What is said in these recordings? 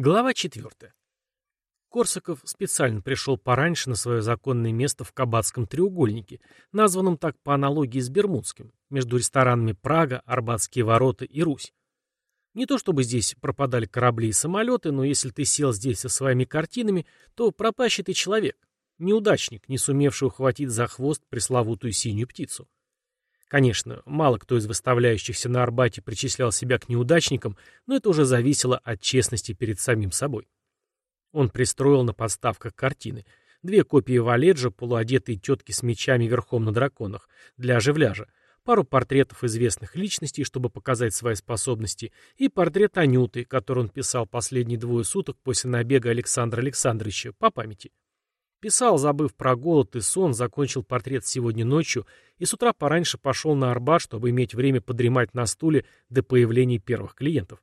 Глава 4. Корсаков специально пришел пораньше на свое законное место в Кабацком треугольнике, названном так по аналогии с Бермудским, между ресторанами Прага, Арбатские ворота и Русь. Не то чтобы здесь пропадали корабли и самолеты, но если ты сел здесь со своими картинами, то пропащий ты человек, неудачник, не сумевший ухватить за хвост пресловутую синюю птицу. Конечно, мало кто из выставляющихся на Арбате причислял себя к неудачникам, но это уже зависело от честности перед самим собой. Он пристроил на подставках картины. Две копии Валеджа, полуодетые тетки с мечами верхом на драконах, для оживляжа, пару портретов известных личностей, чтобы показать свои способности, и портрет Анюты, который он писал последние двое суток после набега Александра Александровича, по памяти. Писал, забыв про голод и сон, закончил портрет сегодня ночью и с утра пораньше пошел на Арбат, чтобы иметь время подремать на стуле до появления первых клиентов.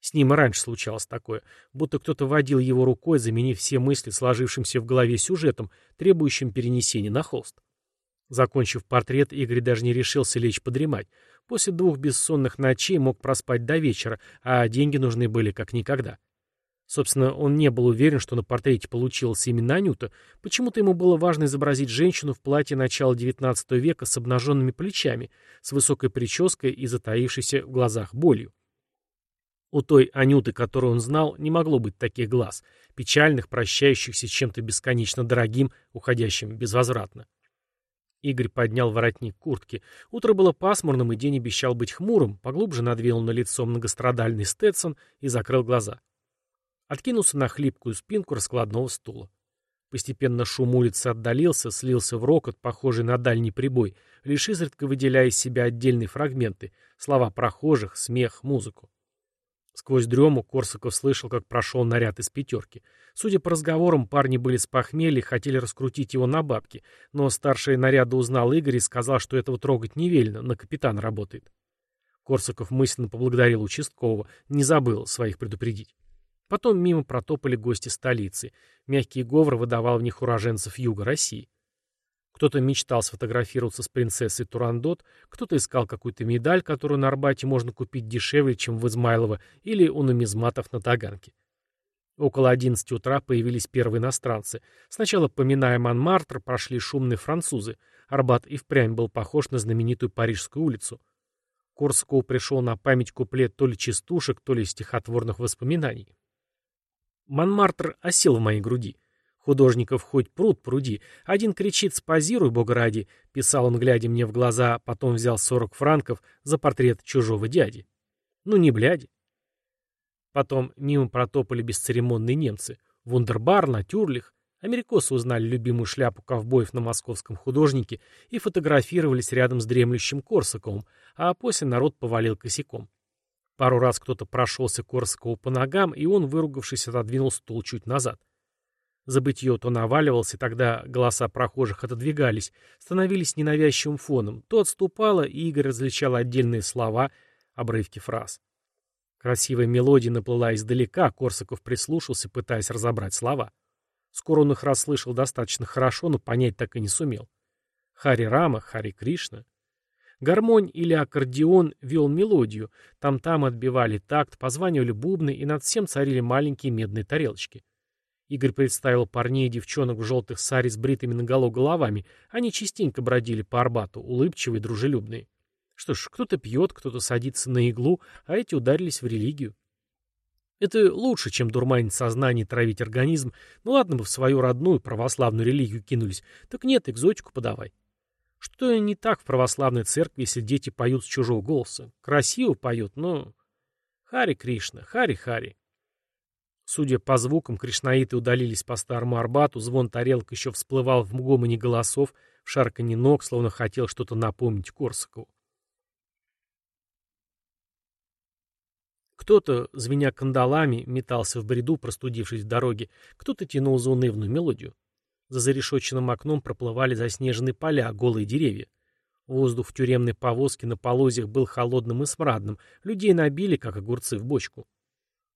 С ним и раньше случалось такое, будто кто-то водил его рукой, заменив все мысли сложившимся в голове сюжетом, требующим перенесения на холст. Закончив портрет, Игорь даже не решился лечь подремать. После двух бессонных ночей мог проспать до вечера, а деньги нужны были как никогда. Собственно, он не был уверен, что на портрете получилась именно Анюта. Почему-то ему было важно изобразить женщину в платье начала XIX века с обнаженными плечами, с высокой прической и затаившейся в глазах болью. У той Анюты, которую он знал, не могло быть таких глаз, печальных, прощающихся чем-то бесконечно дорогим, уходящим безвозвратно. Игорь поднял воротник куртки. Утро было пасмурным, и день обещал быть хмурым, поглубже надвинул на лицо многострадальный Стетсон и закрыл глаза. Откинулся на хлипкую спинку раскладного стула. Постепенно шум улицы отдалился, слился в рокот, похожий на дальний прибой, лишь изредка выделяя из себя отдельные фрагменты, слова прохожих, смех, музыку. Сквозь дрему Корсаков слышал, как прошел наряд из пятерки. Судя по разговорам, парни были с похмелья и хотели раскрутить его на бабки, но старший наряда узнал Игорь и сказал, что этого трогать не велено, на капитан работает. Корсаков мысленно поблагодарил участкового, не забыл своих предупредить. Потом мимо протопали гости столицы. Мягкий говор выдавал в них уроженцев юга России. Кто-то мечтал сфотографироваться с принцессой Турандот, кто-то искал какую-то медаль, которую на Арбате можно купить дешевле, чем в Измайлово или у нумизматов на Таганке. Около 11 утра появились первые иностранцы. Сначала, поминая Монмартр, прошли шумные французы. Арбат и впрямь был похож на знаменитую Парижскую улицу. Корсакову пришел на память куплет то ли частушек, то ли стихотворных воспоминаний. Монмартр осел в моей груди. Художников хоть пруд пруди. Один кричит «Спозируй, Бога ради», — писал он, глядя мне в глаза, потом взял сорок франков за портрет чужого дяди. Ну, не бляди. Потом мимо протопали бесцеремонные немцы. Вундербар, Натюрлих. Америкосы узнали любимую шляпу ковбоев на московском художнике и фотографировались рядом с дремлющим Корсаковым, а после народ повалил косяком. Пару раз кто-то прошелся Корсакову по ногам, и он, выругавшись, отодвинул стул чуть назад. Забытье то наваливался, тогда голоса прохожих отодвигались, становились ненавязчивым фоном. То отступало, и Игорь различал отдельные слова, обрывки фраз. Красивая мелодия наплыла издалека, Корсаков прислушался, пытаясь разобрать слова. Скоро он их расслышал достаточно хорошо, но понять так и не сумел. Хари Рама, Хари Кришна. Гармонь или аккордеон вел мелодию, там-там отбивали такт, позванивали бубны, и над всем царили маленькие медные тарелочки. Игорь представил парней и девчонок в желтых саре с бритыми наголо головами. Они частенько бродили по Арбату, улыбчивые, дружелюбные. Что ж, кто-то пьет, кто-то садится на иглу, а эти ударились в религию. Это лучше, чем дурманить сознание травить организм. Ну ладно бы в свою родную православную религию кинулись. Так нет, экзотику подавай. Что не так в православной церкви, если дети поют с чужого голоса? Красиво поют, но... Хари Кришна, Хари-Хари. Судя по звукам, кришнаиты удалились по старому Арбату, звон тарелок еще всплывал в гомоне голосов, в шарканье ног, словно хотел что-то напомнить Корсакову. Кто-то, звеня кандалами, метался в бреду, простудившись в дороге, кто-то тянул заунывную мелодию. За зарешоченным окном проплывали заснеженные поля, голые деревья. Воздух в тюремной повозке на полозьях был холодным и смрадным, людей набили, как огурцы, в бочку.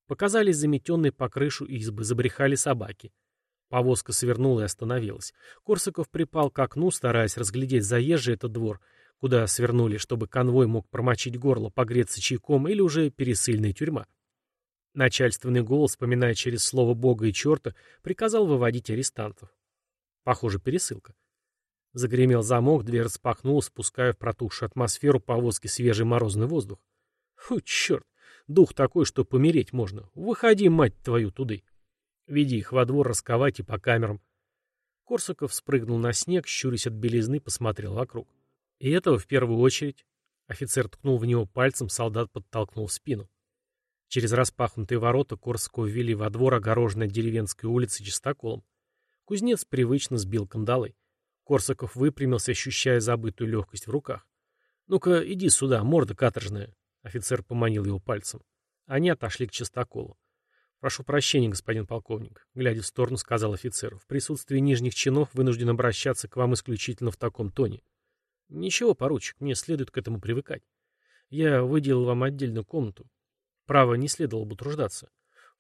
Показались заметенные по крышу избы, забрехали собаки. Повозка свернула и остановилась. Корсаков припал к окну, стараясь разглядеть заезжий этот двор, куда свернули, чтобы конвой мог промочить горло, погреться чайком или уже пересыльная тюрьма. Начальственный голос, вспоминая через слово Бога и черта, приказал выводить арестантов. Похоже, пересылка. Загремел замок, дверь распахнулась, спуская в протухшую атмосферу повозки свежий морозный воздух. Фу, черт, дух такой, что помереть можно. Выходи, мать твою, туды. Веди их во двор расковать и по камерам. Корсаков спрыгнул на снег, щурясь от белизны, посмотрел вокруг. И этого в первую очередь. Офицер ткнул в него пальцем, солдат подтолкнул в спину. Через распахнутые ворота Корсакова ввели во двор, огороженной деревенской улицей чистоколом. Кузнец привычно сбил кандалы. Корсаков выпрямился, ощущая забытую легкость в руках. «Ну-ка, иди сюда, морда каторжная!» Офицер поманил его пальцем. Они отошли к чистоколу. «Прошу прощения, господин полковник», — глядя в сторону, сказал офицер. «В присутствии нижних чинов вынужден обращаться к вам исключительно в таком тоне». «Ничего, поручик, мне следует к этому привыкать. Я выделил вам отдельную комнату. Право, не следовало бы труждаться.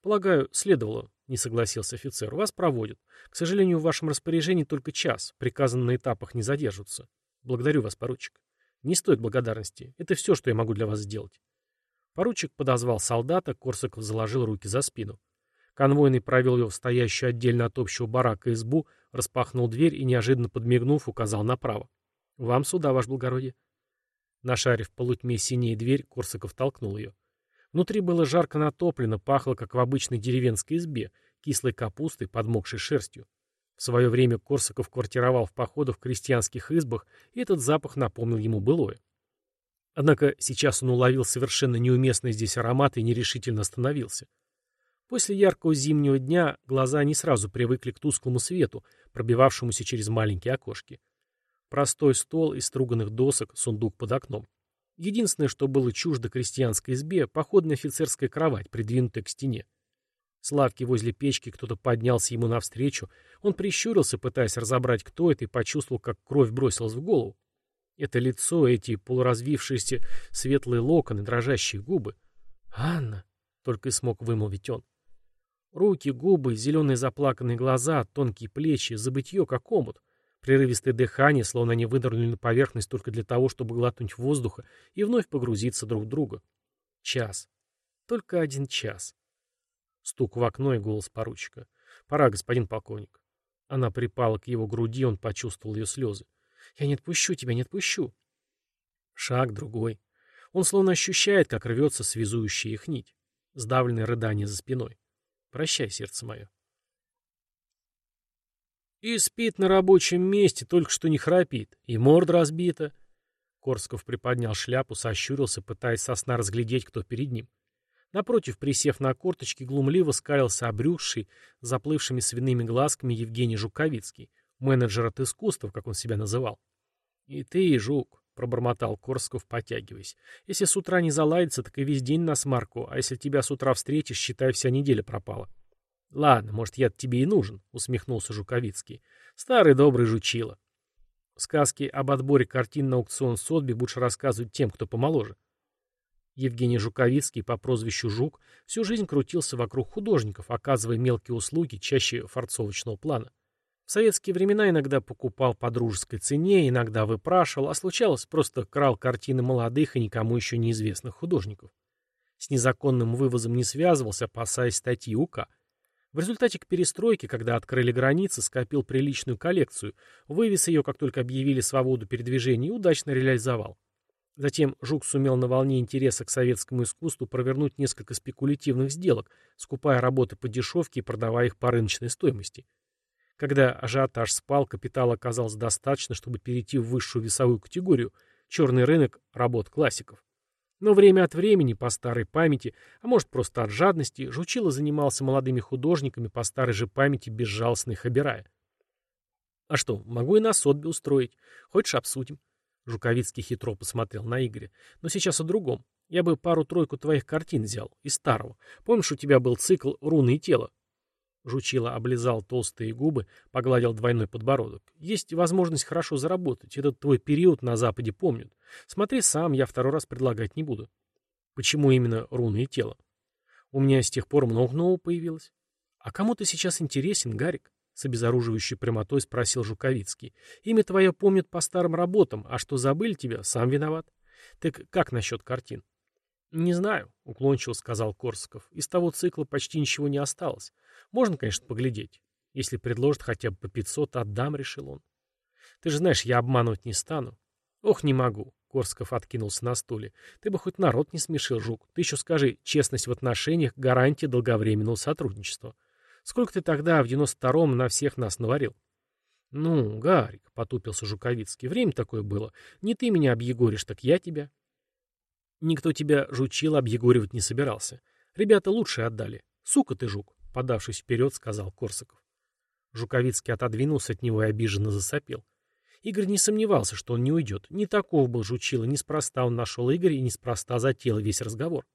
Полагаю, следовало, не согласился офицер. Вас проводят. К сожалению, в вашем распоряжении только час. Приказано на этапах не задерживаться. Благодарю вас, поручик. Не стоит благодарности. Это все, что я могу для вас сделать. Поручик подозвал солдата, Корсаков заложил руки за спину. Конвойный провел его в стоящую отдельно от общего барака избу, распахнул дверь и, неожиданно подмигнув, указал направо. «Вам сюда, ваше благородие». Нашарив полутьме синей дверь, Корсаков толкнул ее. Внутри было жарко натоплено, пахло, как в обычной деревенской избе, кислой капустой, подмокшей шерстью. В свое время Корсаков квартировал в походах в крестьянских избах, и этот запах напомнил ему былое. Однако сейчас он уловил совершенно неуместный здесь аромат и нерешительно остановился. После яркого зимнего дня глаза не сразу привыкли к тусклому свету, пробивавшемуся через маленькие окошки. Простой стол из струганных досок, сундук под окном. Единственное, что было чуждо крестьянской избе, походная офицерская кровать, придвинутая к стене. С лавки возле печки кто-то поднялся ему навстречу. Он прищурился, пытаясь разобрать, кто это, и почувствовал, как кровь бросилась в голову. Это лицо, эти полуразвившиеся светлые локоны, дрожащие губы. «Анна!» — только и смог вымолвить он. Руки, губы, зеленые заплаканные глаза, тонкие плечи, забытье, как омут. Прерывистое дыхание, словно они вынырнули на поверхность только для того, чтобы глотнуть воздуха и вновь погрузиться друг в друга. Час. Только один час. Стук в окно и голос поручика. «Пора, господин полковник». Она припала к его груди, он почувствовал ее слезы. «Я не отпущу тебя, не отпущу». Шаг другой. Он словно ощущает, как рвется связующая их нить. Сдавленное рыдание за спиной. «Прощай, сердце мое». И спит на рабочем месте, только что не храпит. И морда разбита. Корсков приподнял шляпу, сощурился, пытаясь со сна разглядеть, кто перед ним. Напротив, присев на корточки, глумливо скалился обрюзший, заплывшими свиными глазками Евгений Жуковицкий, менеджер от искусства, как он себя называл. «И ты, Жук», — пробормотал Корсков, потягиваясь. «Если с утра не заладится, так и весь день на смарку, а если тебя с утра встретишь, считай, вся неделя пропала». «Ладно, может, я тебе и нужен», — усмехнулся Жуковицкий. «Старый добрый жучило». Сказки об отборе картин на аукцион Сотби будешь рассказывать тем, кто помоложе. Евгений Жуковицкий по прозвищу Жук всю жизнь крутился вокруг художников, оказывая мелкие услуги, чаще форцовочного плана. В советские времена иногда покупал по дружеской цене, иногда выпрашивал, а случалось, просто крал картины молодых и никому еще неизвестных художников. С незаконным вывозом не связывался, опасаясь статьи УК – в результате к перестройке, когда открыли границы, скопил приличную коллекцию, вывез ее, как только объявили свободу передвижения, и удачно реализовал. Затем Жук сумел на волне интереса к советскому искусству провернуть несколько спекулятивных сделок, скупая работы по дешевке и продавая их по рыночной стоимости. Когда ажиотаж спал, капитала оказалось достаточно, чтобы перейти в высшую весовую категорию – черный рынок работ классиков. Но время от времени, по старой памяти, а может просто от жадности, Жучило занимался молодыми художниками по старой же памяти, безжалостно их обирая. «А что, могу и на сотбе устроить. Хочешь, обсудим?» Жуковицкий хитро посмотрел на Игоря. «Но сейчас о другом. Я бы пару-тройку твоих картин взял, из старого. Помнишь, у тебя был цикл «Руны и тело»? Жучило облизал толстые губы, погладил двойной подбородок. Есть возможность хорошо заработать. Этот твой период на Западе помнят. Смотри сам, я второй раз предлагать не буду. Почему именно руны и тело? У меня с тех пор много нового появилось. А кому ты сейчас интересен, Гарик? С обезоруживающей прямотой спросил Жуковицкий. Имя твое помнят по старым работам, а что забыли тебя, сам виноват. Так как насчет картин? «Не знаю», — уклончиво сказал Корсаков. «Из того цикла почти ничего не осталось. Можно, конечно, поглядеть. Если предложат хотя бы по пятьсот, отдам», — решил он. «Ты же знаешь, я обманывать не стану». «Ох, не могу», — Корсаков откинулся на стуле. «Ты бы хоть народ не смешил, Жук. Ты еще скажи, честность в отношениях — гарантия долговременного сотрудничества. Сколько ты тогда в девяносто втором на всех нас наварил?» «Ну, Гарик», — потупился Жуковицкий, — «время такое было. Не ты меня объегоришь, так я тебя». Никто тебя жучил объегоривать не собирался. Ребята лучше отдали. Сука ты, жук, подавшись вперед, сказал Корсаков. Жуковицкий отодвинулся от него и обиженно засопел. Игорь не сомневался, что он не уйдет. Не таков был жучила, неспроста он нашел Игоря и неспроста затеял весь разговор.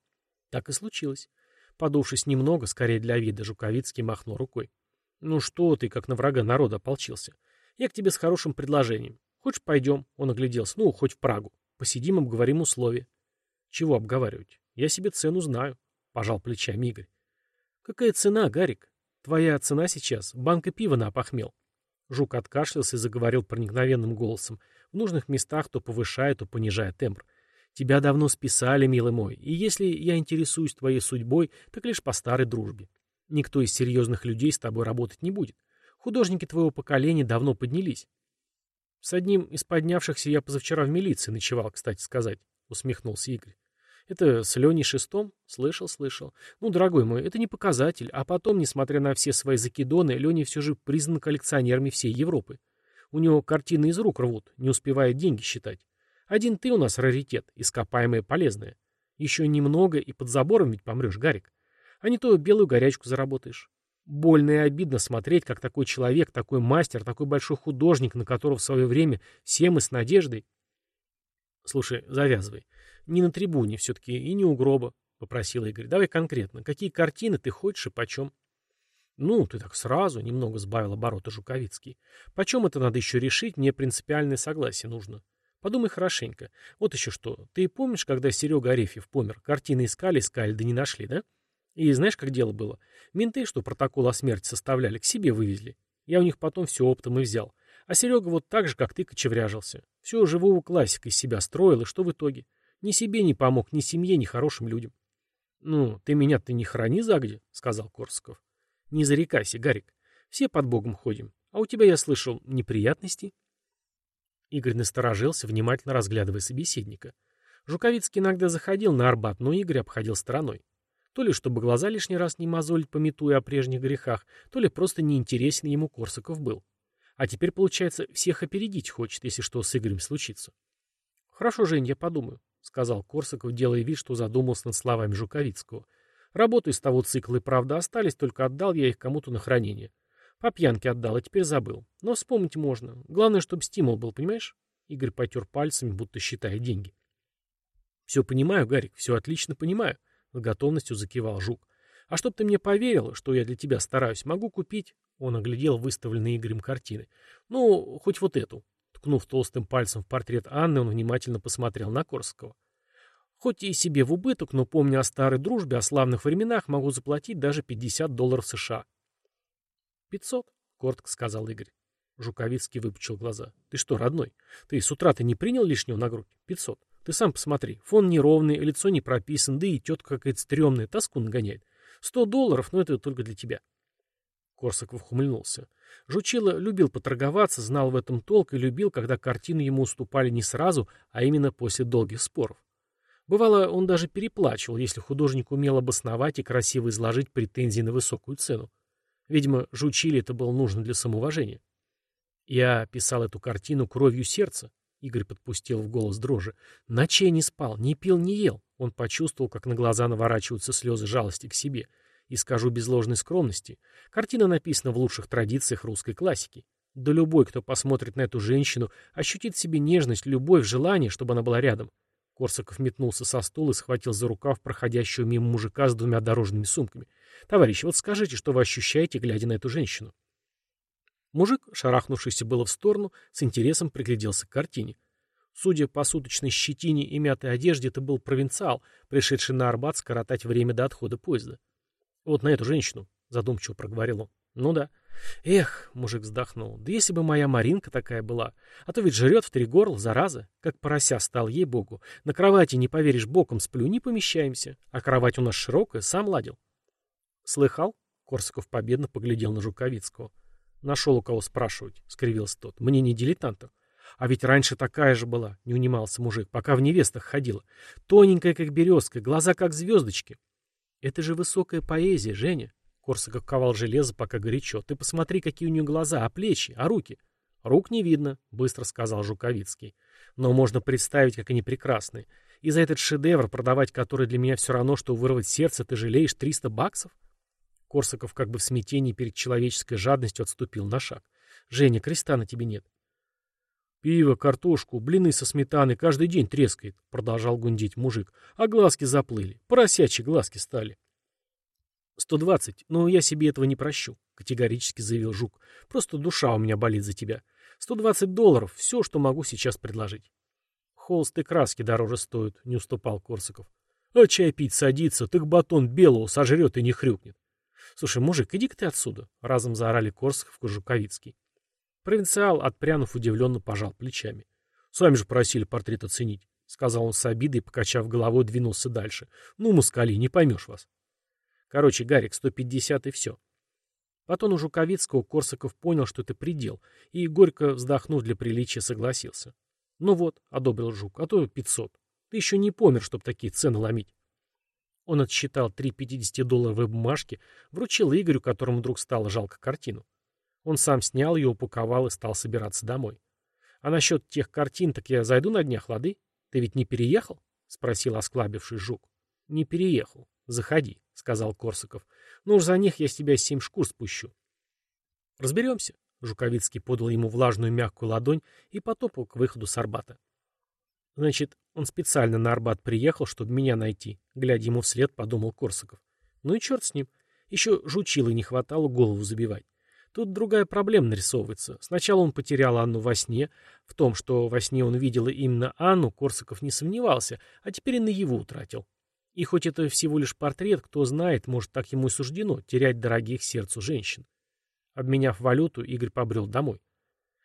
Так и случилось. Подувшись немного, скорее для вида, Жуковицкий махнул рукой. «Ну что ты, как на врага народа ополчился? Я к тебе с хорошим предложением. Хочешь, пойдем?» Он огляделся. «Ну, хоть в Прагу. Посидим, обговорим условия. Чего обговаривать? Я себе цену знаю, пожал плечами Игорь. Какая цена, Гарик? Твоя цена сейчас? Банка пива на опохмел. Жук откашлялся и заговорил проникновенным голосом, в нужных местах то повышая, то понижая тембр. Тебя давно списали, милый мой, и если я интересуюсь твоей судьбой, так лишь по старой дружбе. Никто из серьезных людей с тобой работать не будет. Художники твоего поколения давно поднялись. С одним из поднявшихся я позавчера в милиции ночевал, кстати сказать. — усмехнулся Игорь. «Это с Леней Шестом? Слышал, слышал. Ну, дорогой мой, это не показатель. А потом, несмотря на все свои закидоны, Леня все же признан коллекционерами всей Европы. У него картины из рук рвут, не успевая деньги считать. Один ты у нас раритет, ископаемое полезное. Еще немного и под забором ведь помрешь, Гарик. А не то белую горячку заработаешь. Больно и обидно смотреть, как такой человек, такой мастер, такой большой художник, на которого в свое время все мы с надеждой Слушай, завязывай. Не на трибуне все-таки и не у гроба, попросил Игорь. Давай конкретно. Какие картины ты хочешь и почем? Ну, ты так сразу, немного сбавил обороты Жуковицкий. Почем это надо еще решить, мне принципиальное согласие нужно. Подумай хорошенько. Вот еще что. Ты помнишь, когда Серега Арефьев помер? Картины искали, искали, да не нашли, да? И знаешь, как дело было? Менты, что протокол о смерти составляли, к себе вывезли. Я у них потом все оптом и взял. А Серега вот так же, как ты, кочевряжился. Все живого классика из себя строил, и что в итоге? Ни себе не помог, ни семье, ни хорошим людям. «Ну, ты меня-то не храни загде», — сказал Корсаков. «Не зарекайся, Гарик. Все под Богом ходим. А у тебя, я слышал, неприятности?» Игорь насторожился, внимательно разглядывая собеседника. Жуковицкий иногда заходил на Арбат, но Игорь обходил стороной. То ли чтобы глаза лишний раз не мозолить, пометуя о прежних грехах, то ли просто неинтересен ему Корсаков был. А теперь, получается, всех опередить хочет, если что с Игорем случится. Хорошо, Жень, я подумаю, сказал Корсаков, делая вид, что задумался над словами Жуковицкого. Работы из того цикла и правда остались, только отдал я их кому-то на хранение. По пьянке отдал, а теперь забыл. Но вспомнить можно. Главное, чтобы стимул был, понимаешь? Игорь потер пальцами, будто считая деньги. Все понимаю, Гарик, все отлично понимаю. С готовностью закивал Жук. А чтоб ты мне поверил, что я для тебя стараюсь, могу купить он оглядел выставленные Игорем картины. «Ну, хоть вот эту». Ткнув толстым пальцем в портрет Анны, он внимательно посмотрел на Корского. «Хоть и себе в убыток, но помня о старой дружбе, о славных временах, могу заплатить даже 50 долларов США». «Пятьсот», — коротко сказал Игорь. Жуковицкий выпучил глаза. «Ты что, родной? Ты с утра ты не принял лишнего на грудь? Пятьсот. Ты сам посмотри. Фон неровный, лицо не прописан, да и тетка какая-то стрёмная, тоску нагоняет. Сто долларов, но это только для тебя». Корсаков ухмыльнулся. Жучило любил поторговаться, знал в этом толк и любил, когда картины ему уступали не сразу, а именно после долгих споров. Бывало, он даже переплачивал, если художник умел обосновать и красиво изложить претензии на высокую цену. Видимо, Жучиле это было нужно для самоуважения. Я писал эту картину кровью сердца. Игорь подпустил в голос дрожи. Ночей не спал, не пил, не ел. Он почувствовал, как на глаза наворачиваются слезы жалости к себе. И скажу без ложной скромности, картина написана в лучших традициях русской классики. Да любой, кто посмотрит на эту женщину, ощутит в себе нежность, любовь, желание, чтобы она была рядом. Корсаков метнулся со стула и схватил за рукав проходящего мимо мужика с двумя дорожными сумками. «Товарищи, вот скажите, что вы ощущаете, глядя на эту женщину?» Мужик, шарахнувшийся было в сторону, с интересом пригляделся к картине. Судя по суточной щетине и мятой одежде, это был провинциал, пришедший на Арбат скоротать время до отхода поезда. «Вот на эту женщину», — задумчиво проговорил он. Ну да. Эх, мужик вздохнул, да если бы моя Маринка такая была, а то ведь жрет в три горла, зараза, как порося стал, ей-богу. На кровати, не поверишь, боком сплю, не помещаемся, а кровать у нас широкая, сам ладил. Слыхал? Корсаков победно поглядел на Жуковицкого. Нашел у кого спрашивать, скривился тот. Мне не дилетантов. А ведь раньше такая же была, не унимался мужик, пока в невестах ходила. Тоненькая, как березка, глаза, как звездочки. Это же высокая поэзия, Женя. Корсаков ковал железо, пока горячо. Ты посмотри, какие у нее глаза, а плечи, а руки. Рук не видно, быстро сказал Жуковицкий. Но можно представить, как они прекрасны. И за этот шедевр, продавать который для меня все равно, что вырвать сердце, ты жалеешь 300 баксов? Корсаков как бы в смятении перед человеческой жадностью отступил на шаг. «Женя, креста на тебе нет». «Пиво, картошку, блины со сметаной каждый день трескает», — продолжал гундить мужик. «А глазки заплыли. Поросячьи глазки стали». «Сто двадцать, но я себе этого не прощу», — категорически заявил Жук. «Просто душа у меня болит за тебя. Сто двадцать долларов — все, что могу сейчас предложить». «Холст и краски дороже стоят», — не уступал Корсаков. «А чай пить садится, так батон белого сожрет и не хрюкнет». «Слушай, мужик, иди-ка ты отсюда!» — разом заорали Корсаков и Жуковицкий. Провинциал, отпрянув, удивленно пожал плечами. «Сами же просили портрет оценить», — сказал он с обидой, покачав головой, двинулся дальше. «Ну, москали, не поймешь вас». Короче, Гарик, 150 и все. Потом у Жуковицкого Корсаков понял, что это предел, и, горько вздохнув для приличия, согласился. «Ну вот», — одобрил Жук, — «а то 500. Ты еще не помер, чтоб такие цены ломить». Он отсчитал три 50-долларовые бумажки, вручил Игорю, которому вдруг стало жалко картину. Он сам снял ее, упаковал и стал собираться домой. «А насчет тех картин, так я зайду на днях, лады? Ты ведь не переехал?» — спросил осклабивший жук. «Не переехал. Заходи», — сказал Корсаков. «Ну уж за них я с тебя семь шкур спущу». «Разберемся», — Жуковицкий подал ему влажную мягкую ладонь и потопал к выходу с Арбата. Значит, он специально на Арбат приехал, чтобы меня найти. Глядя ему вслед, подумал Корсаков. Ну и черт с ним. Еще жучилы не хватало голову забивать. Тут другая проблема нарисовывается. Сначала он потерял Анну во сне. В том, что во сне он видел именно Анну, Корсаков не сомневался, а теперь и на его утратил. И хоть это всего лишь портрет, кто знает, может, так ему и суждено, терять дорогих сердцу женщин. Обменяв валюту, Игорь побрел домой.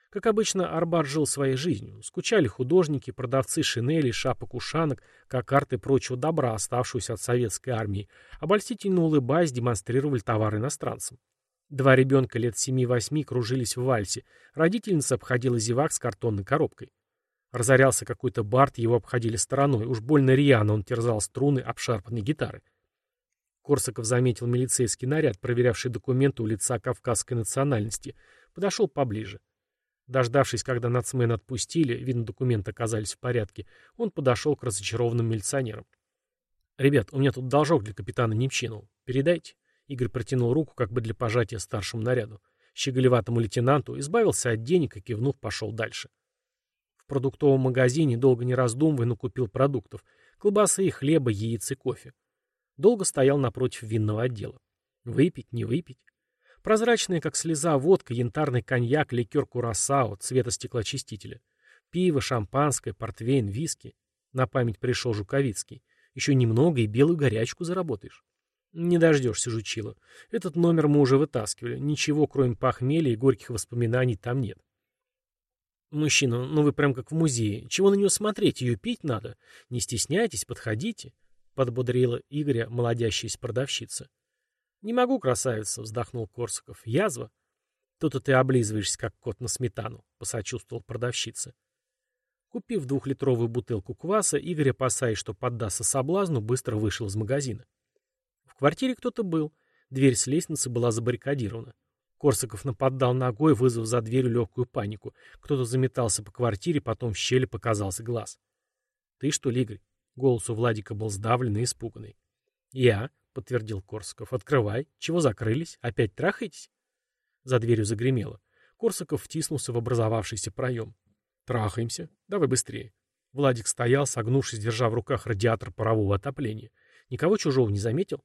Как обычно, Арбат жил своей жизнью. Скучали художники, продавцы шинелей, шапок-ушанок, кокард и прочего добра, оставшегося от советской армии, обольстительно улыбаясь, демонстрировали товары иностранцам. Два ребенка лет семи-восьми кружились в вальсе. Родительница обходила зевак с картонной коробкой. Разорялся какой-то бард, его обходили стороной. Уж больно рьяно он терзал струны обшарпанной гитары. Корсаков заметил милицейский наряд, проверявший документы у лица кавказской национальности. Подошел поближе. Дождавшись, когда нацмен отпустили, видно, документы оказались в порядке, он подошел к разочарованным милиционерам. «Ребят, у меня тут должок для капитана Немчинова. Передайте». Игорь протянул руку, как бы для пожатия старшему наряду. Щеголеватому лейтенанту избавился от денег и, кивнув, пошел дальше. В продуктовом магазине, долго не раздумывая, накупил продуктов. Колбасы, хлеба, яиц и кофе. Долго стоял напротив винного отдела. Выпить, не выпить. Прозрачная, как слеза, водка, янтарный коньяк, ликер курасао, цвета стеклоочистителя. Пиво, шампанское, портвейн, виски. На память пришел Жуковицкий. Еще немного и белую горячку заработаешь. Не дождешься, жучила. Этот номер мы уже вытаскивали. Ничего, кроме похмелья и горьких воспоминаний, там нет. Мужчина, ну вы прям как в музее. Чего на нее смотреть? Ее пить надо. Не стесняйтесь, подходите. Подбодрила Игоря молодящаяся продавщица. «Не могу, красавица», — вздохнул Корсаков. «Язва». «Тут-то ты облизываешься, как кот на сметану», — посочувствовал продавщица. Купив двухлитровую бутылку кваса, Игорь, опасаясь, что поддастся соблазну, быстро вышел из магазина. Квартире кто-то был. Дверь с лестницы была забаррикадирована. Корсаков нападал ногой, вызвав за дверью легкую панику. Кто-то заметался по квартире, потом в щели показался глаз. «Ты что ли, Игорь?» Голос у Владика был сдавленный и испуганный. «Я», — подтвердил Корсаков. «Открывай. Чего закрылись? Опять трахаетесь?» За дверью загремело. Корсаков втиснулся в образовавшийся проем. «Трахаемся. Давай быстрее». Владик стоял, согнувшись, держа в руках радиатор парового отопления. Никого чужого не заметил?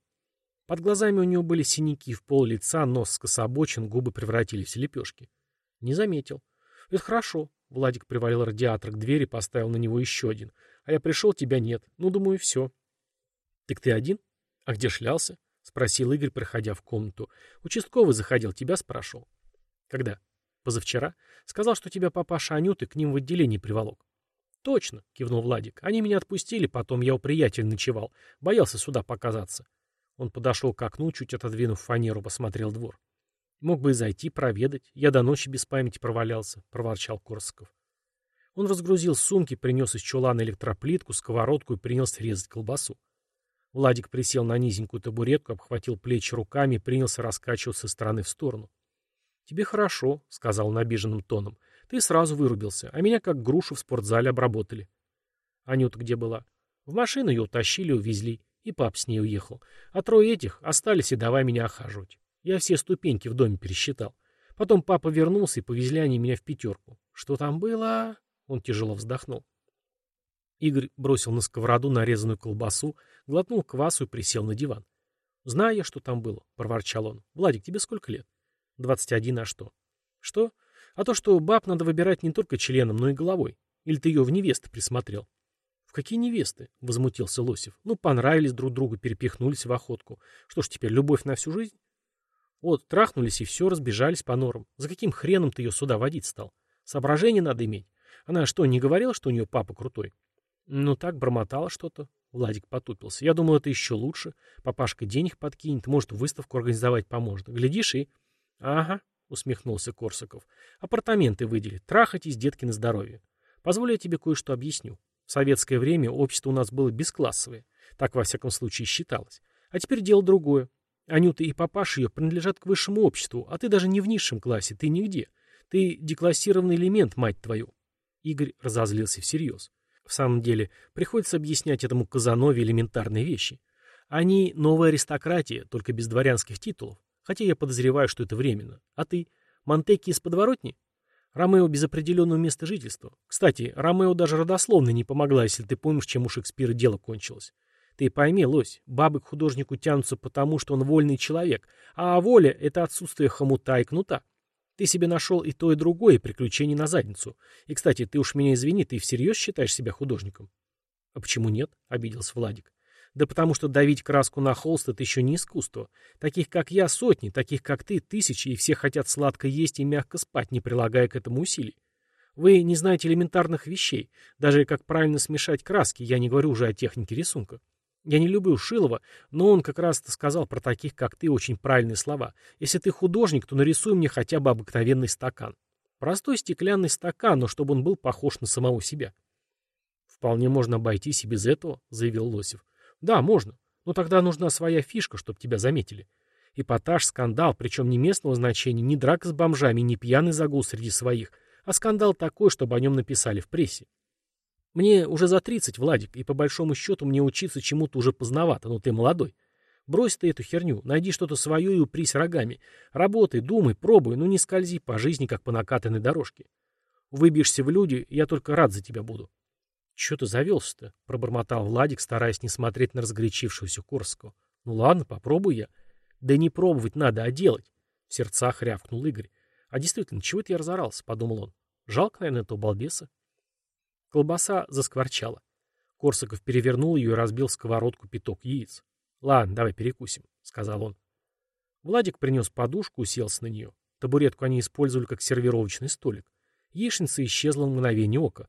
Под глазами у него были синяки в пол лица, нос скособочен, губы превратились в лепешки. Не заметил. Это хорошо. Владик привалил радиатор к двери, поставил на него еще один. А я пришел, тебя нет. Ну, думаю, все. Так ты один? «А где шлялся?» — спросил Игорь, проходя в комнату. Участковый заходил, тебя спрашивал. Когда? Позавчера. Сказал, что тебя папаша Анюты к ним в отделении приволок. Точно, кивнул Владик. Они меня отпустили, потом я у приятеля ночевал. Боялся сюда показаться. Он подошел к окну, чуть отодвинув фанеру, посмотрел двор. Мог бы и зайти, проведать. Я до ночи без памяти провалялся, проворчал Корсаков. Он разгрузил сумки, принес из чулана электроплитку, сковородку и принялся резать колбасу. Владик присел на низенькую табуретку, обхватил плечи руками и принялся раскачиваться с стороны в сторону. «Тебе хорошо», — сказал он обиженным тоном. «Ты сразу вырубился, а меня как грушу в спортзале обработали». «Анюта где была?» «В машину ее утащили, увезли, и пап с ней уехал. А трое этих остались и давай меня охаживать. Я все ступеньки в доме пересчитал. Потом папа вернулся, и повезли они меня в пятерку. Что там было?» Он тяжело вздохнул. Игорь бросил на сковороду нарезанную колбасу, глотнул квасу и присел на диван. «Знаю я, что там было», — проворчал он. «Владик, тебе сколько лет?» «Двадцать один, а что?» «Что? А то, что баб надо выбирать не только членом, но и головой. Или ты ее в невесты присмотрел?» «В какие невесты?» — возмутился Лосев. «Ну, понравились друг другу, перепихнулись в охотку. Что ж теперь, любовь на всю жизнь?» «Вот, трахнулись и все, разбежались по норам. За каким хреном ты ее сюда водить стал? Соображение надо иметь. Она что, не говорила, что у нее папа крутой?» «Ну так, бормотала что-то». Владик потупился. «Я думал, это еще лучше. Папашка денег подкинет, может, выставку организовать поможет. Глядишь и...» «Ага», — усмехнулся Корсаков. «Апартаменты выделит. Трахайтесь, детки, на здоровье. Позволь я тебе кое-что объясню. В советское время общество у нас было бесклассовое. Так, во всяком случае, считалось. А теперь дело другое. Анюта и папаша ее принадлежат к высшему обществу, а ты даже не в низшем классе, ты нигде. Ты деклассированный элемент, мать твою. Игорь разозлился всерьез. В самом деле, приходится объяснять этому Казанове элементарные вещи. Они новая аристократия, только без дворянских титулов. Хотя я подозреваю, что это временно. А ты? Монтекки из подворотни? Ромео без определенного места жительства. Кстати, Ромео даже родословно не помогла, если ты помнишь, чем у Шекспира дело кончилось. Ты пойми, лось, бабы к художнику тянутся потому, что он вольный человек, а воля — это отсутствие хомута и кнута. Ты себе нашел и то, и другое, приключение на задницу. И, кстати, ты уж меня извини, ты всерьез считаешь себя художником? — А почему нет? — обиделся Владик. — Да потому что давить краску на холст — это еще не искусство. Таких, как я, сотни, таких, как ты, тысячи, и все хотят сладко есть и мягко спать, не прилагая к этому усилий. Вы не знаете элементарных вещей, даже как правильно смешать краски, я не говорю уже о технике рисунка. Я не люблю Шилова, но он как раз-то сказал про таких, как ты, очень правильные слова. Если ты художник, то нарисуй мне хотя бы обыкновенный стакан. Простой стеклянный стакан, но чтобы он был похож на самого себя. Вполне можно обойтись и без этого, заявил Лосев. Да, можно. Но тогда нужна своя фишка, чтобы тебя заметили. Эпатаж, скандал, причем не местного значения, не драка с бомжами, не пьяный загул среди своих, а скандал такой, чтобы о нем написали в прессе. Мне уже за тридцать, Владик, и по большому счету мне учиться чему-то уже поздновато, но ты молодой. Брось ты эту херню, найди что-то свое и упрись рогами. Работай, думай, пробуй, ну не скользи по жизни, как по накатанной дорожке. Выбьешься в люди, я только рад за тебя буду. — Че ты завелся-то? — пробормотал Владик, стараясь не смотреть на разгорячившегося Корского. — Ну ладно, попробуй я. — Да не пробовать надо, а делать. В сердцах рявкнул Игорь. — А действительно, чего это я разорался? — подумал он. Жалко, наверное, этого балбеса. Колбаса заскворчала. Корсаков перевернул ее и разбил сковородку пяток яиц. «Ладно, давай перекусим», — сказал он. Владик принес подушку, уселся на нее. Табуретку они использовали как сервировочный столик. Яичница исчезла в мгновение ока.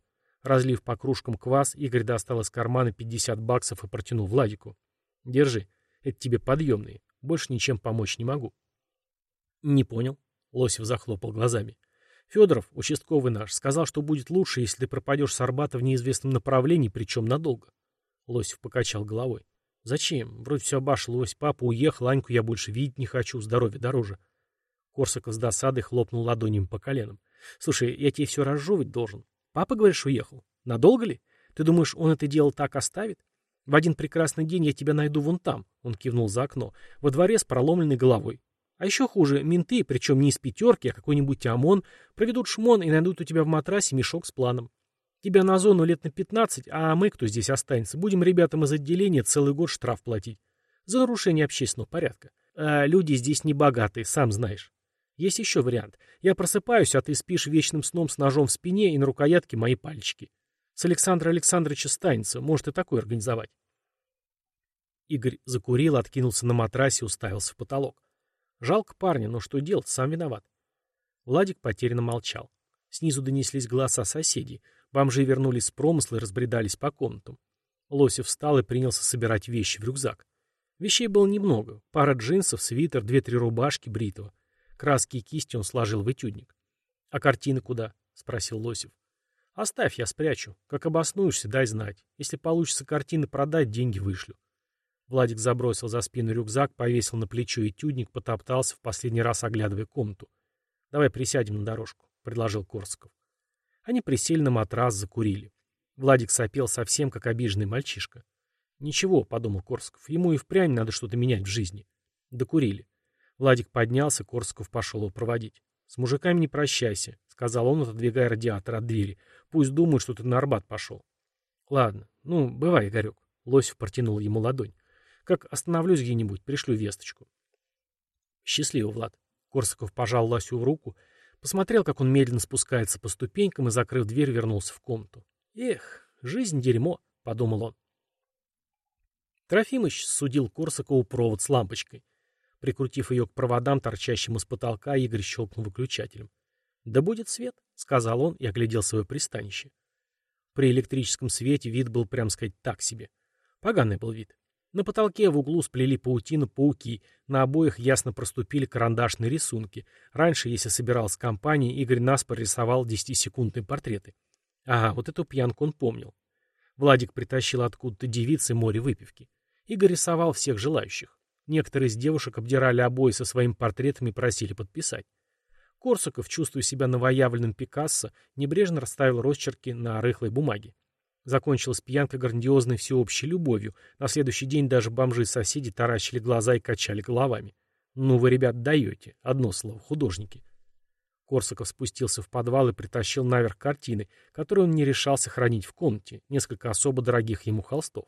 Разлив по кружкам квас, Игорь достал из кармана 50 баксов и протянул Владику. «Держи, это тебе подъемные. Больше ничем помочь не могу». «Не понял», — Лосев захлопал глазами. Федоров, участковый наш, сказал, что будет лучше, если ты пропадешь с Арбата в неизвестном направлении, причем надолго. Лосев покачал головой. Зачем? Вроде все обошлось. Папа уехал, Аньку я больше видеть не хочу, здоровье дороже. Корсаков с досадой хлопнул ладонями по коленам. Слушай, я тебе все разжевывать должен. Папа, говоришь, уехал? Надолго ли? Ты думаешь, он это дело так оставит? В один прекрасный день я тебя найду вон там, он кивнул за окно, во дворе с проломленной головой. А еще хуже, менты, причем не из пятерки, а какой-нибудь ОМОН, проведут шмон и найдут у тебя в матрасе мешок с планом. Тебя на зону лет на 15, а мы, кто здесь останется, будем ребятам из отделения целый год штраф платить. За нарушение общественного порядка. А люди здесь не богатые, сам знаешь. Есть еще вариант. Я просыпаюсь, а ты спишь вечным сном с ножом в спине и на рукоятке мои пальчики. С Александра Александровича станется, может и такое организовать. Игорь закурил, откинулся на матрасе и уставился в потолок. Жалко парня, но что делать, сам виноват. Владик потерянно молчал. Снизу донеслись голоса соседей. Бомжи вернулись с промысла и разбредались по комнатам. Лосев встал и принялся собирать вещи в рюкзак. Вещей было немного. Пара джинсов, свитер, две-три рубашки, бритого. Краски и кисти он сложил в этюдник. — А картины куда? — спросил Лосев. — Оставь, я спрячу. Как обоснуешься, дай знать. Если получится картины продать, деньги вышлю. Владик забросил за спину рюкзак, повесил на плечо этюдник, потоптался, в последний раз оглядывая комнату. — Давай присядем на дорожку, — предложил Корсаков. Они присели на матрас, закурили. Владик сопел совсем, как обиженный мальчишка. «Ничего», — подумал Корсаков, — «ему и впрямь надо что-то менять в жизни». Докурили. Владик поднялся, Корсаков пошел его проводить. «С мужиками не прощайся», — сказал он, отодвигая радиатор от двери. «Пусть думают, что ты на Арбат пошел». «Ладно. Ну, бывай, Игорек». Лосев протянул ему ладонь. Как остановлюсь где-нибудь, пришлю весточку. Счастливо, Влад. Корсаков пожал Ласю в руку, посмотрел, как он медленно спускается по ступенькам и, закрыв дверь, вернулся в комнату. Эх, жизнь дерьмо, подумал он. Трофимыч судил Корсакову провод с лампочкой. Прикрутив ее к проводам, торчащим из потолка, Игорь щелкнул выключателем. «Да будет свет», — сказал он и оглядел свое пристанище. При электрическом свете вид был, прям сказать, так себе. Поганый был вид. На потолке в углу сплели паутину пауки, на обоих ясно проступили карандашные рисунки. Раньше, если собирался компания, Игорь наспор рисовал десятисекундные портреты. Ага, вот эту пьянку он помнил. Владик притащил откуда-то девицы море выпивки. Игорь рисовал всех желающих. Некоторые из девушек обдирали обои со своими портретами и просили подписать. Корсаков, чувствуя себя новоявленным Пикассо, небрежно расставил росчерки на рыхлой бумаге. Закончилась пьянка грандиозной всеобщей любовью. На следующий день даже бомжи-соседи таращили глаза и качали головами. «Ну вы, ребят, даете. Одно слово. Художники». Корсаков спустился в подвал и притащил наверх картины, которые он не решался хранить в комнате, несколько особо дорогих ему холстов.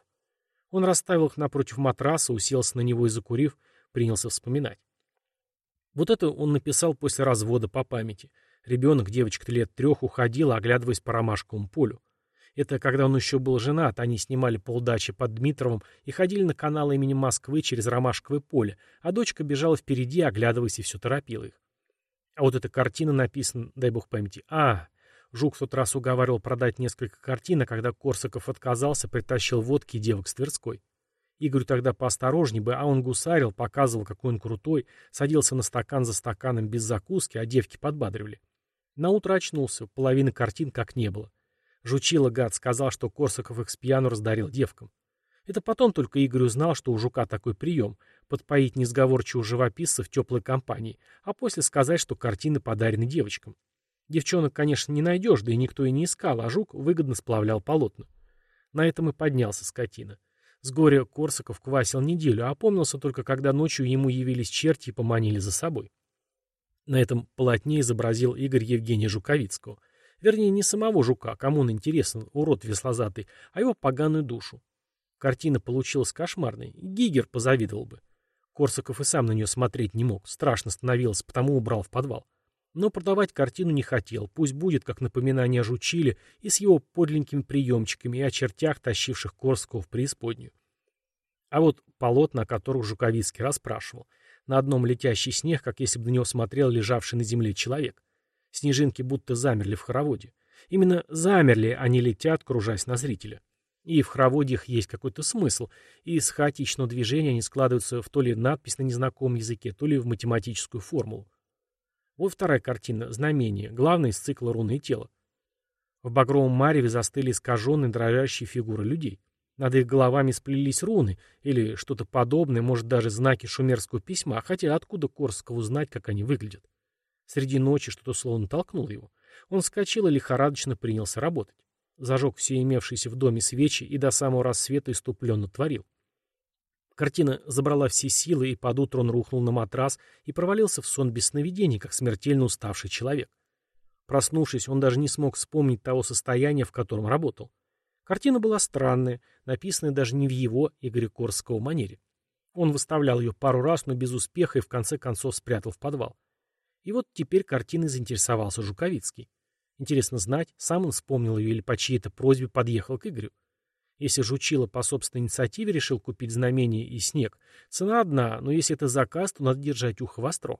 Он расставил их напротив матраса, уселся на него и, закурив, принялся вспоминать. Вот это он написал после развода по памяти. Ребенок, девочка лет трех, уходила, оглядываясь по ромашковому полю. Это когда он еще был женат, они снимали полдачи под Дмитровым и ходили на канал имени Москвы через Ромашковое поле, а дочка бежала впереди, оглядываясь и все торопила их. А вот эта картина написана, дай бог памяти. А, Жук тот раз уговаривал продать несколько картин, а когда Корсаков отказался, притащил водки и девок с Тверской. Игорю тогда поосторожней бы, а он гусарил, показывал, какой он крутой, садился на стакан за стаканом без закуски, а девки подбадривали. Наутро очнулся, половины картин как не было. Жучила гад сказал, что Корсаков их с пьяну раздарил девкам. Это потом только Игорь узнал, что у Жука такой прием — подпоить несговорчивого живописца в теплой компании, а после сказать, что картины подарены девочкам. Девчонок, конечно, не найдешь, да и никто и не искал, а Жук выгодно сплавлял полотна. На этом и поднялся скотина. С горя Корсаков квасил неделю, а опомнился только, когда ночью ему явились черти и поманили за собой. На этом полотне изобразил Игорь Евгения Жуковицкого — Вернее, не самого жука, кому он интересен, урод веслозатый, а его поганую душу. Картина получилась кошмарной, Гигер позавидовал бы. Корсаков и сам на нее смотреть не мог, страшно становилось, потому убрал в подвал. Но продавать картину не хотел, пусть будет как напоминание о жучиле и с его подленькими приемчиками и о чертях, тащивших Корсакова в преисподнюю. А вот полотна, о которых Жуковицкий расспрашивал. На одном летящий снег, как если бы на него смотрел лежавший на земле человек. Снежинки будто замерли в хороводе. Именно замерли, они летят, кружась на зрителя. И в хороводе их есть какой-то смысл, и из хаотичного движения они складываются в то ли надпись на незнакомом языке, то ли в математическую формулу. Вот вторая картина «Знамение», главное из цикла «Руны и тело». В багровом мареве застыли искаженные дрожащие фигуры людей. Над их головами сплелись руны, или что-то подобное, может даже знаки шумерского письма, хотя откуда Корсаков узнать, как они выглядят? Среди ночи что-то словно толкнуло его. Он вскочил и лихорадочно принялся работать. Зажег все имевшиеся в доме свечи и до самого рассвета иступленно творил. Картина забрала все силы, и под утро он рухнул на матрас и провалился в сон без сновидений, как смертельно уставший человек. Проснувшись, он даже не смог вспомнить того состояния, в котором работал. Картина была странная, написанная даже не в его, Игоря Корского, манере. Он выставлял ее пару раз, но без успеха и в конце концов спрятал в подвал. И вот теперь картиной заинтересовался Жуковицкий. Интересно знать, сам он вспомнил ее или по чьей-то просьбе подъехал к Игорю. Если Жучила по собственной инициативе решил купить знамение и снег, цена одна, но если это заказ, то надо держать ухо востро.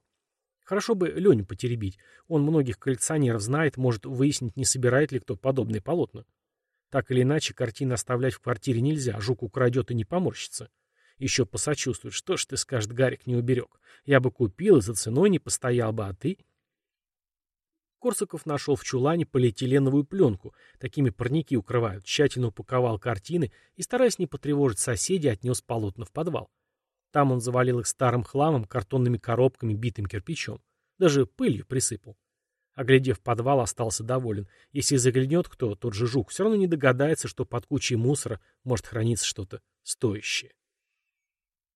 Хорошо бы Леню потеребить. Он многих коллекционеров знает, может выяснить, не собирает ли кто подобные полотна. Так или иначе, картины оставлять в квартире нельзя, жук украдет и не поморщится. Еще посочувствует, что ж ты, скажет, Гарик не уберег. Я бы купил и за ценой не постоял бы, а ты... Корсаков нашел в чулане полиэтиленовую пленку, такими парники укрывают, тщательно упаковал картины и, стараясь не потревожить соседей, отнес полотна в подвал. Там он завалил их старым хламом, картонными коробками, битым кирпичом. Даже пылью присыпал. Оглядев подвал, остался доволен. Если заглянет кто, тот же жук, все равно не догадается, что под кучей мусора может храниться что-то стоящее.